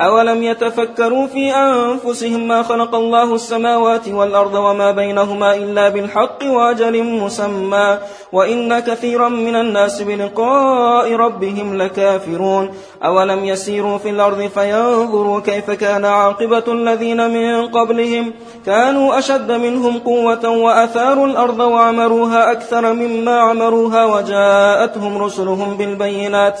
أولم يتفكروا في أنفسهم ما خلق الله السماوات والأرض وما بينهما إلا بالحق وأجل مسمى وإن كثيرا من الناس بلقاء ربهم لكافرون أولم يسيروا في الأرض فينظروا كيف كان عاقبة الذين من قبلهم كانوا أشد منهم قوة وأثاروا الأرض وعمروها أكثر مما عمروها وجاءتهم رسلهم بالبينات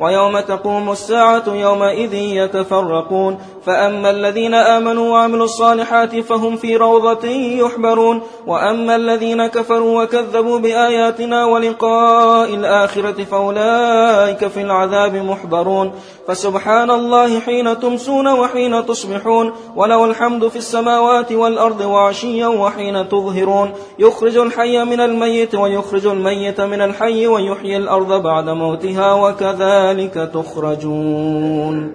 ويوم تقوم الساعة يومئذ يتفرقون. فأما الذين آمنوا وعملوا الصالحات فهم في روضة يحبرون. وأما الذين كفروا وكذبوا بآياتنا ولقاء الآخرة فأولئك في العذاب محضرون. فسبحان الله حين تمسون وحين تصبحون. وله الحمد في السماوات والأرض وعشيا وحين تظهرون. يخرج الحي من الميت ويخرج الميت من الحي ويحيي الأرض بعد موتها وكذلك تخرجون.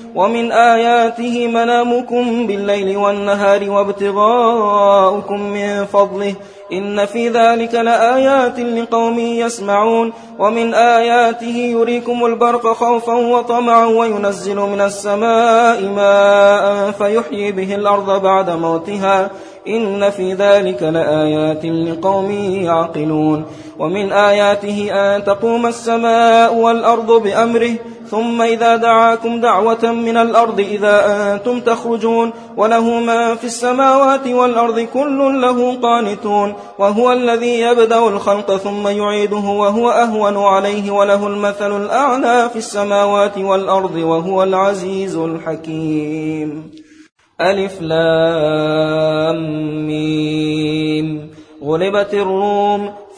ومن آياته منامكم بالليل والنهار وابتغاؤكم من فضله. إن في ذلك لآيات لقوم يسمعون. ومن آياته يريكم البرق خوفا وطمعا وينزل من السماء ماء فيحيي به الأرض بعد موتها. إن في ذلك لآيات لقوم يعقلون. ومن آياته أن تقوم السماء والأرض بأمره. ثم إذا دعاكم دعوة من الأرض إذا أنتم تخرجون وله ما في السماوات والأرض كل له قانتون وهو الذي يبدأ الخلق ثم يعيده وهو أهون عليه وله المثل الأعلى في السماوات والأرض وهو العزيز الحكيم. ألف لام ميم. غلبت الروم.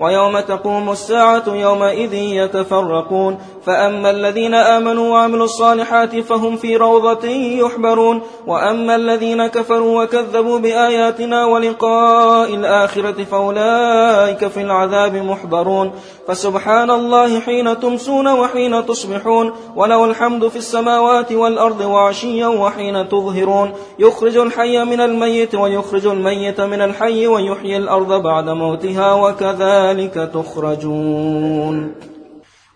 ويوم تقوم الساعة يومئذ يتفرقون. فأما الذين آمنوا وعملوا الصالحات فهم في روضة يحبرون. وأما الذين كفروا وكذبوا بآياتنا ولقاء الآخرة فأولئك في العذاب محضرون. فسبحان الله حين تمسون وحين تصبحون. وله الحمد في السماوات والأرض وعشيا وحين تظهرون. يخرج الحي من الميت ويخرج الميت من الحي ويحيي الأرض بعد موتها وكذلك تخرجون.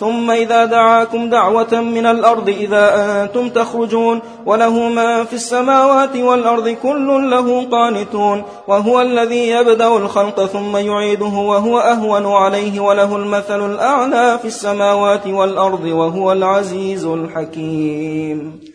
ثم إذا دعاكم دعوة من الأرض إذا أنتم تخرجون وله ما في السماوات والأرض كل له قانتون وهو الذي يبدأ الخلق ثم يعيده وهو أهون عليه وله المثل الأعلى في السماوات والأرض وهو العزيز الحكيم.